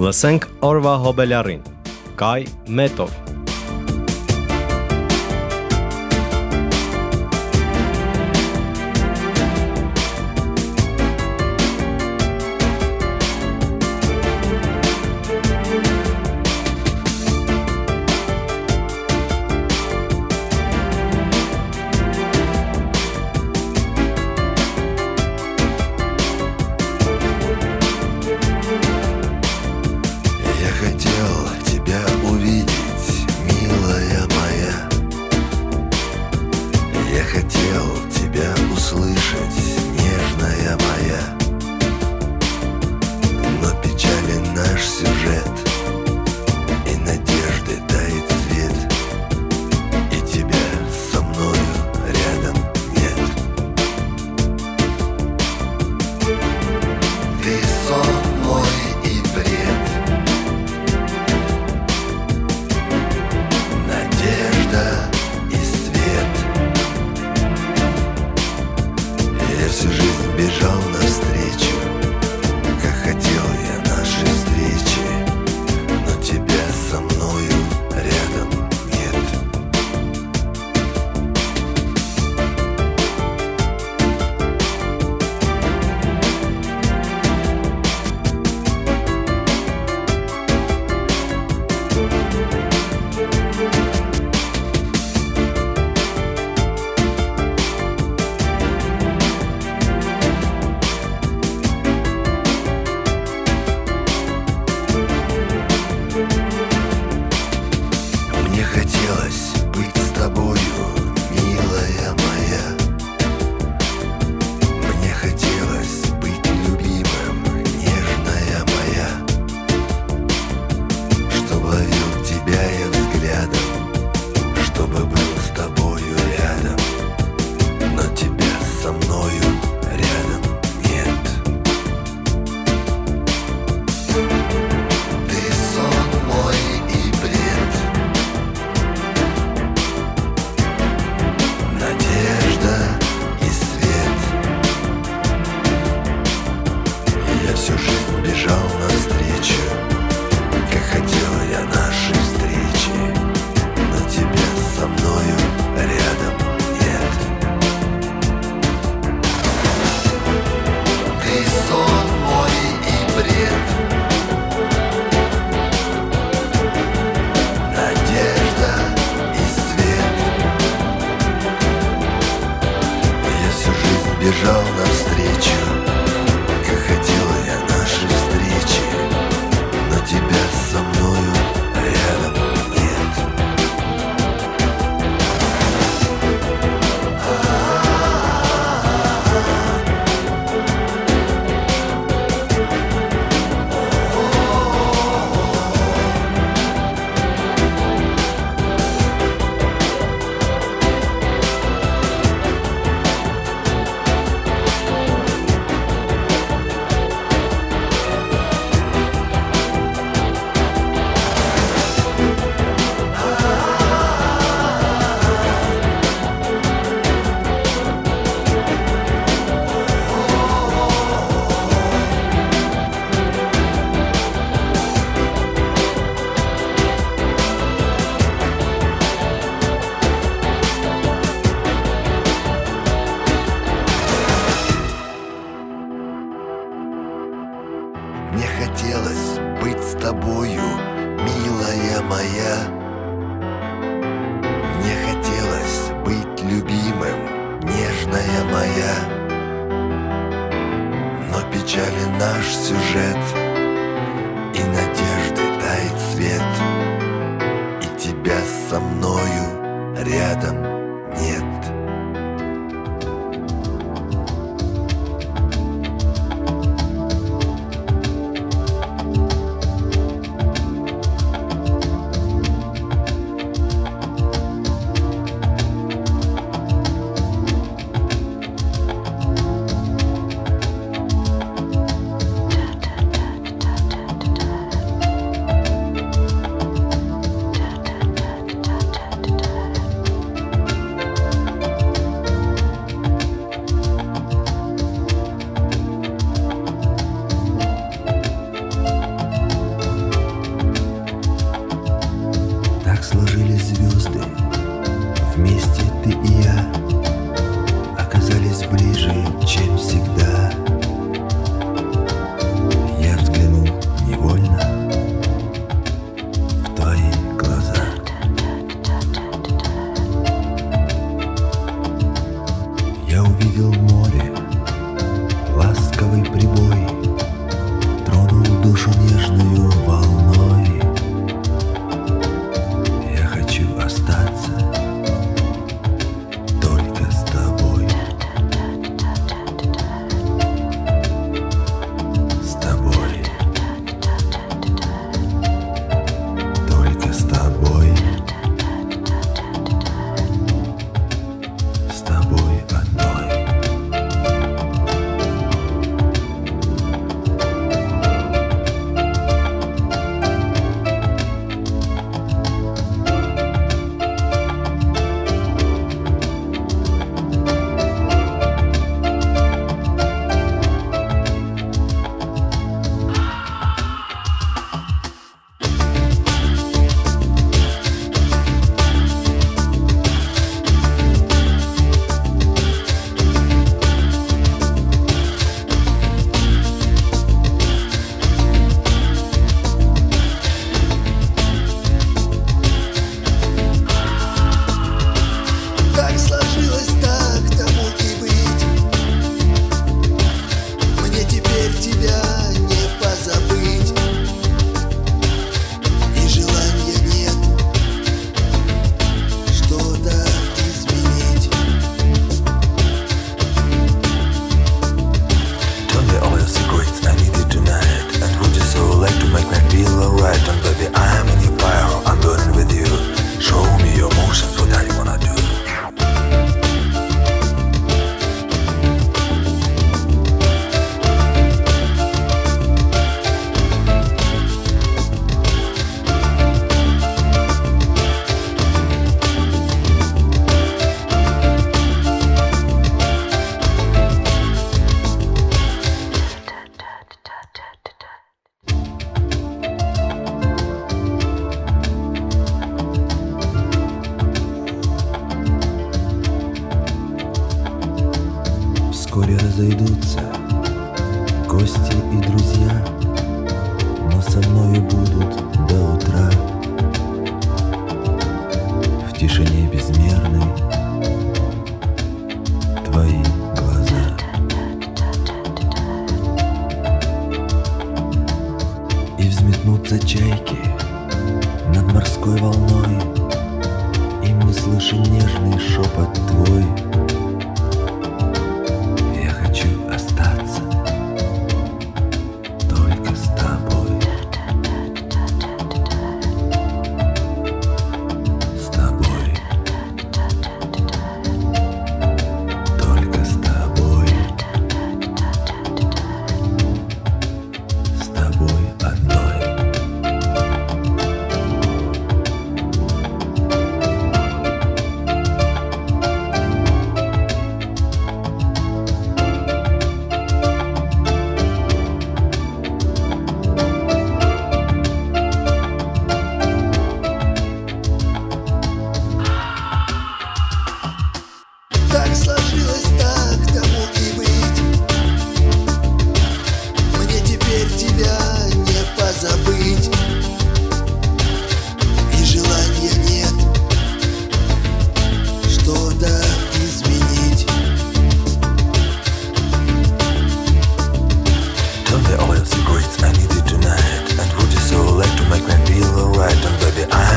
Լսենք օրվա հոբելյարին։ Կայ Մետով наш сюжет И надежды тает свет И тебя со мною рядом. Don't it secrets I needed tonight? And would you so like to make me feel alright? And baby, I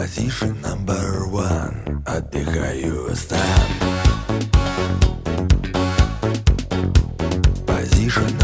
Position number one. Отдыхаю сам. Position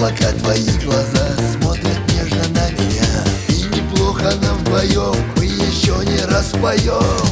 Пока твои глаза смотрят нежно на меня. И неплохо нам вдвоем Мы еще не распоем.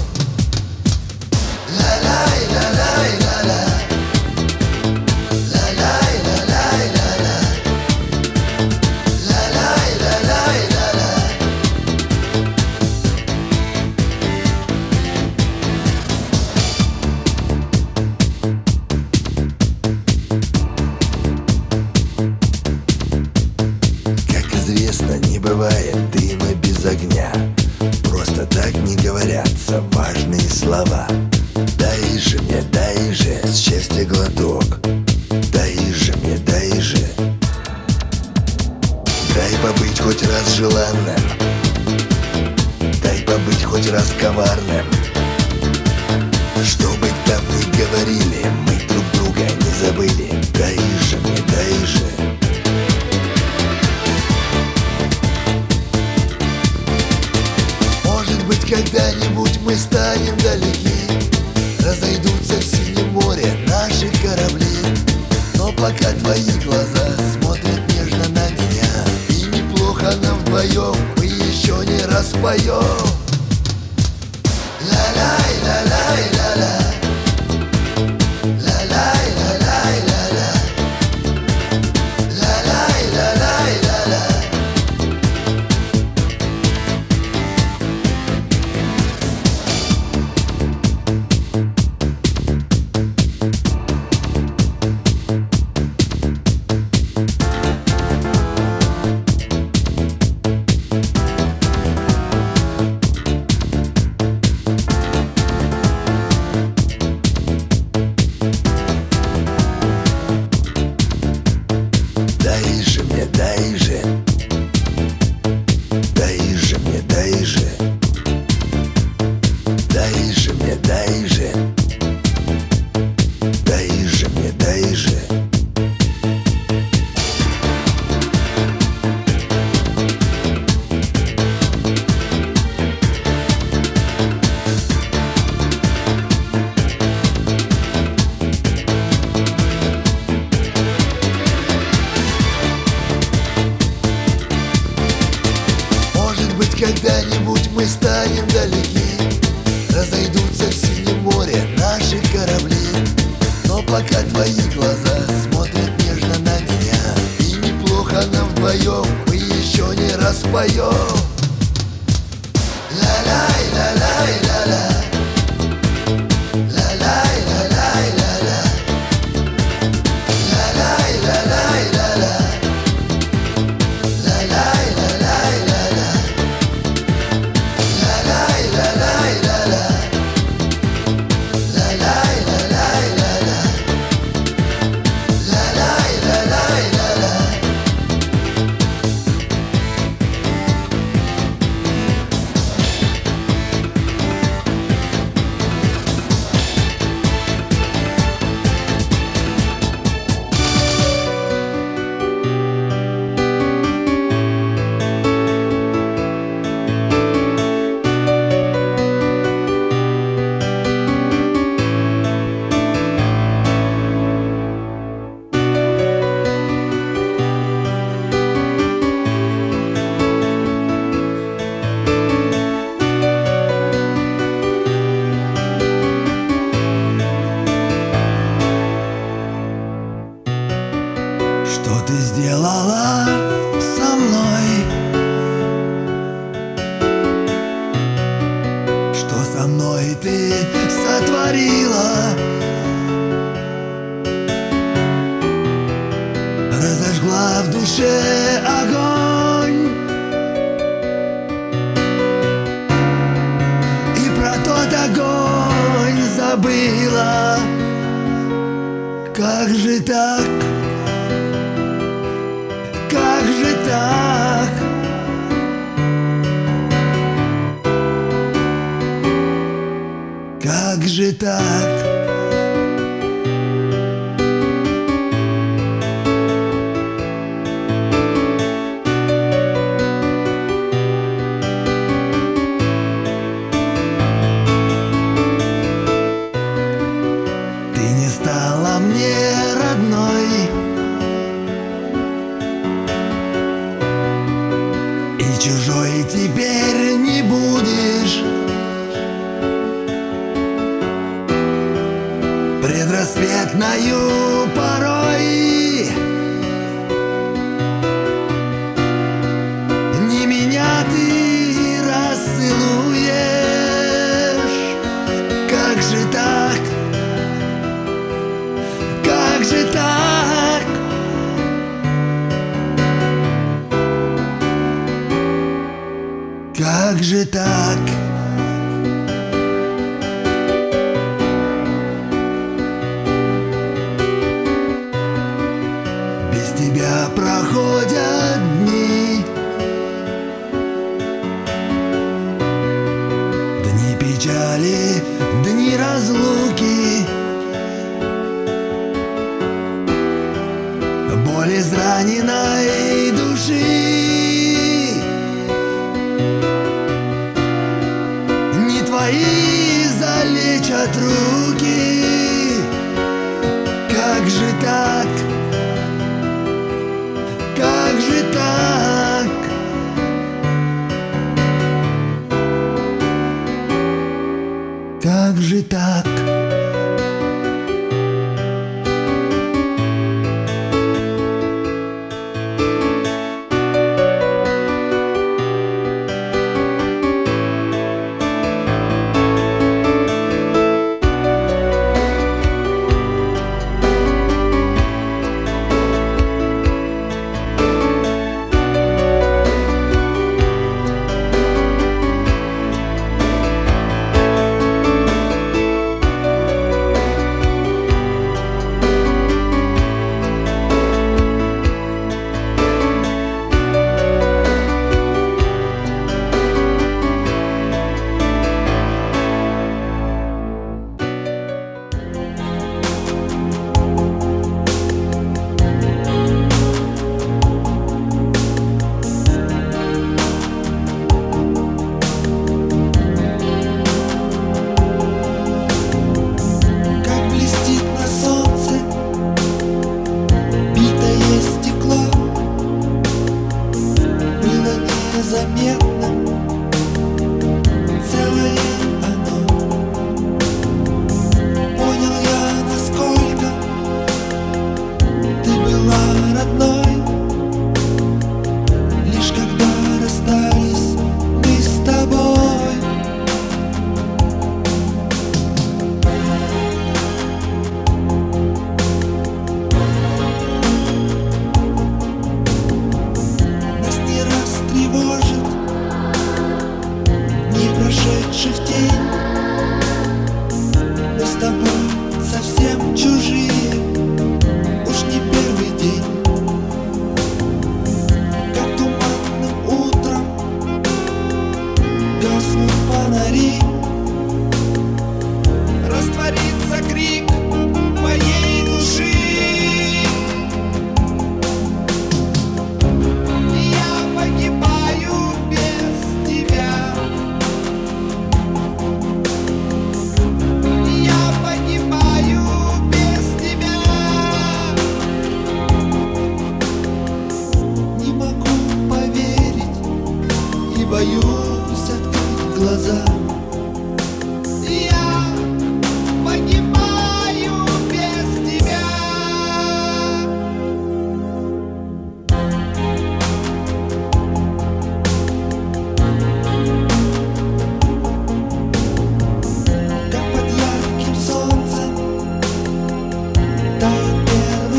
Дай же мне, дай же mayor. Твои залечат руки Как же так? Как же так? Как же так?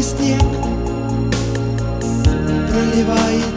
снег проливает.